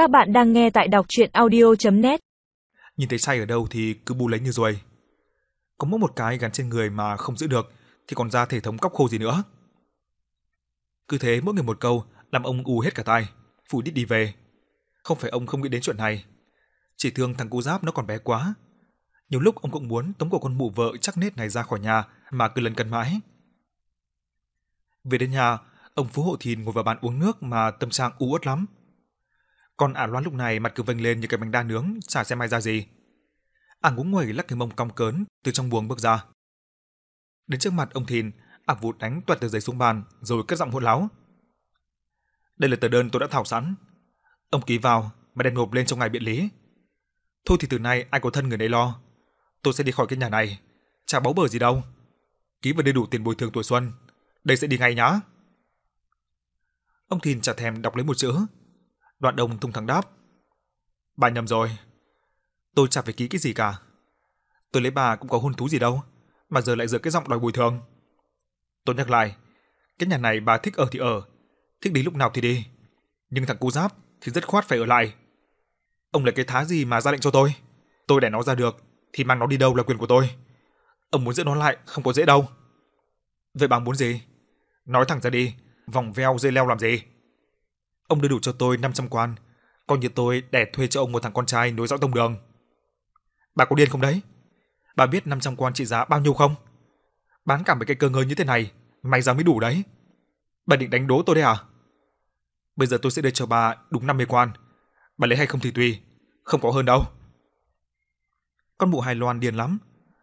Các bạn đang nghe tại đọc audio net Nhìn thấy sai ở đâu thì cứ bu lấy như rồi Có mỗi một cái gắn trên người mà không giữ được thì còn ra thể thống cóc khô gì nữa. Cứ thế mỗi người một câu làm ông u hết cả tai, phủ đít đi về. Không phải ông không nghĩ đến chuyện này, chỉ thương thằng cu giáp nó còn bé quá. Nhiều lúc ông cũng muốn tống cổ con mụ vợ chắc nết này ra khỏi nhà mà cứ lần cân mãi. Về đến nhà, ông Phú Hộ Thìn ngồi vào bàn uống nước mà tâm trạng u uất lắm. Còn Ả Loan lúc này mặt cứ vênh lên như cái bánh đa nướng, chả xem ai ra gì. Ả ngúng nguẩy lắc cái mông cong cớn từ trong buồng bước ra. Đến trước mặt ông Thìn, Ả vụt đánh toạt tờ giấy xuống bàn rồi cất giọng hỗn láo. Đây là tờ đơn tôi đã thảo sẵn. Ông ký vào mà đem nộp lên trong ngày biện lý. Thôi thì từ nay ai có thân người đấy lo. Tôi sẽ đi khỏi cái nhà này, chả báu bờ gì đâu. Ký vào đầy đủ tiền bồi thường tuổi xuân. Đây sẽ đi ngay nhá. Ông Thìn chả thèm đọc lấy một chữ. Đoạn đồng tung thẳng đáp. Bà nhầm rồi. Tôi chả phải ký cái gì cả. Tôi lấy bà cũng có hôn thú gì đâu, mà giờ lại dựa cái giọng đòi bồi thường. Tôi nhắc lại, cái nhà này bà thích ở thì ở, thích đi lúc nào thì đi. Nhưng thằng cu giáp thì rất khoát phải ở lại. Ông lấy cái thá gì mà ra lệnh cho tôi? Tôi để nó ra được, thì mang nó đi đâu là quyền của tôi. Ông muốn giữ nó lại không có dễ đâu. Vậy bà muốn gì? Nói thẳng ra đi, vòng veo dây leo làm gì? Ông đưa đủ cho tôi 500 quan, coi như tôi đẻ thuê cho ông một thằng con trai nối dõi tông đường. Bà có điên không đấy? Bà biết 500 quan trị giá bao nhiêu không? Bán cả mấy cái cơ ngơi như thế này, may ra mới đủ đấy. Bà định đánh đố tôi đấy à? Bây giờ tôi sẽ đưa cho bà đúng 50 quan. Bà lấy hay không thì tùy, không có hơn đâu. Con mụ Hải Loan điên lắm,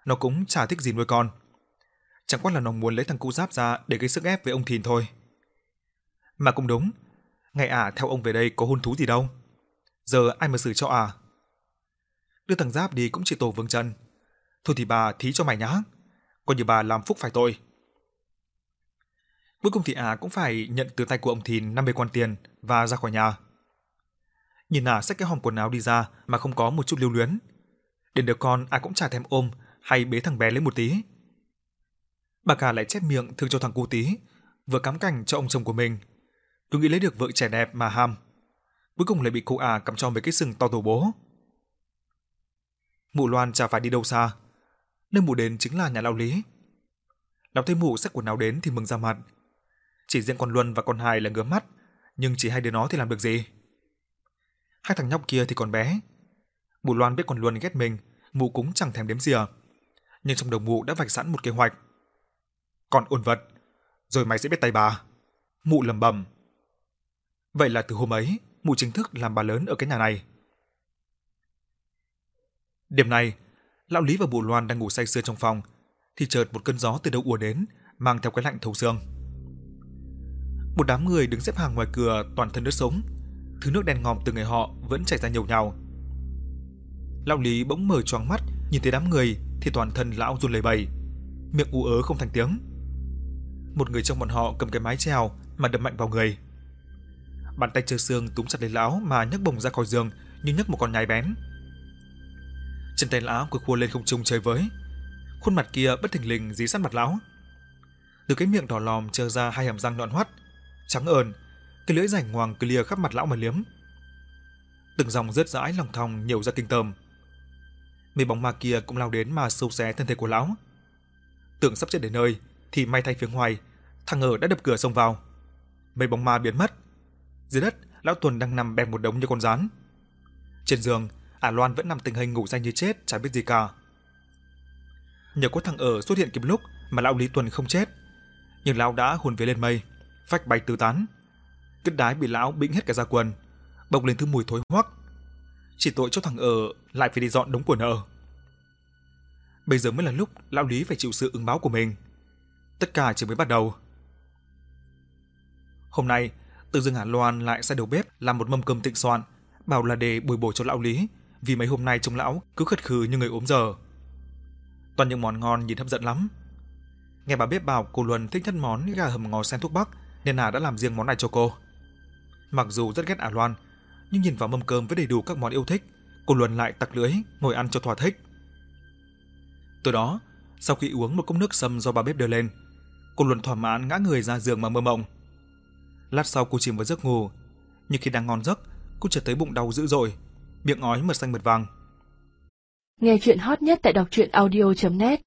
nó cũng chả thích gì nuôi con. Chẳng qua là nó muốn lấy thằng cu giáp ra để gây sức ép với ông Thìn thôi. Mà cũng đúng, ngày ả à, theo ông về đây có hôn thú gì đâu. Giờ ai mà xử cho ả? Đưa thằng giáp đi cũng chỉ tổ vương chân. Thôi thì bà thí cho mày nhá, coi như bà làm phúc phải tội. Cuối cùng thì ả à cũng phải nhận từ tay của ông Thìn 50 quan tiền và ra khỏi nhà. Nhìn ả xách cái hòm quần áo đi ra mà không có một chút lưu luyến. Đến đứa con à cũng chả thèm ôm hay bế thằng bé lên một tí. Bà cả lại chép miệng thương cho thằng cu tí, vừa cắm cảnh cho ông chồng của mình. Cứ nghĩ lấy được vợ trẻ đẹp mà ham. Cuối cùng lại bị cô à cắm cho mấy cái sừng to tổ bố. Mụ Loan chả phải đi đâu xa. Nơi mụ đến chính là nhà lão Lý. Lão thấy mụ xách quần áo đến thì mừng ra mặt. Chỉ riêng con Luân và con Hai là ngứa mắt, nhưng chỉ hai đứa nó thì làm được gì? Hai thằng nhóc kia thì còn bé. Mụ Loan biết con Luân ghét mình, mụ cũng chẳng thèm đếm xỉa. Nhưng trong đầu mụ đã vạch sẵn một kế hoạch. Còn ôn vật, rồi mày sẽ biết tay bà. Mụ lầm bầm. Vậy là từ hôm ấy, mụ chính thức làm bà lớn ở cái nhà này. Đêm nay, lão Lý và mụ Loan đang ngủ say sưa trong phòng, thì chợt một cơn gió từ đâu ùa đến, mang theo cái lạnh thấu xương. Một đám người đứng xếp hàng ngoài cửa toàn thân nước sũng, thứ nước đen ngòm từ người họ vẫn chảy ra nhiều nhào. Lão Lý bỗng mở choáng mắt, nhìn thấy đám người thì toàn thân lão run lẩy bẩy, miệng ú ớ không thành tiếng. Một người trong bọn họ cầm cái mái chèo mà đập mạnh vào người. Bàn tay trơ xương túm chặt lấy lão mà nhấc bổng ra khỏi giường như nhấc một con nhái bén. Chân tay lão cứ khua lên không trung chơi với. Khuôn mặt kia bất thình lình dí sát mặt lão. Từ cái miệng đỏ lòm trơ ra hai hàm răng nhọn hoắt, trắng ờn, cái lưỡi rảnh ngoằng cứ lìa khắp mặt lão mà liếm. Từng dòng rớt rãi lòng thòng nhiều ra kinh tởm. Mấy bóng ma kia cũng lao đến mà sâu xé thân thể của lão. Tưởng sắp chết đến nơi thì may thay phía ngoài, thằng ở đã đập cửa xông vào. Mấy bóng ma biến mất. Dưới đất, lão Tuần đang nằm bẹp một đống như con rắn. Trên giường, Ả Loan vẫn nằm tình hình ngủ say như chết, chả biết gì cả. Nhờ có thằng ở xuất hiện kịp lúc mà lão Lý Tuần không chết, nhưng lão đã hồn vía lên mây, phách bay tứ tán. Cứt đái bị lão bĩnh hết cả da quần, bốc lên thứ mùi thối hoắc. Chỉ tội cho thằng ở lại phải đi dọn đống của nợ. Bây giờ mới là lúc lão Lý phải chịu sự ứng báo của mình. Tất cả chỉ mới bắt đầu. Hôm nay, từ Dương Hà Loan lại sai đầu bếp làm một mâm cơm tịnh soạn, bảo là để bồi bổ cho lão Lý, vì mấy hôm nay trông lão cứ khất khừ như người ốm giờ. Toàn những món ngon nhìn hấp dẫn lắm. Nghe bà bếp bảo cô Luân thích nhất món gà hầm ngò sen thuốc bắc, nên Hà đã làm riêng món này cho cô. Mặc dù rất ghét Ả Loan, nhưng nhìn vào mâm cơm với đầy đủ các món yêu thích, cô Luân lại tặc lưỡi ngồi ăn cho thỏa thích. Từ đó, sau khi uống một cốc nước sâm do bà bếp đưa lên, cô Luân thỏa mãn ngã người ra giường mà mơ mộng. Lát sau cô chìm vào giấc ngủ, nhưng khi đang ngon giấc, cô chợt thấy bụng đau dữ dội, miệng ói mật xanh mật vàng. Nghe chuyện hot nhất tại đọc truyện audio.net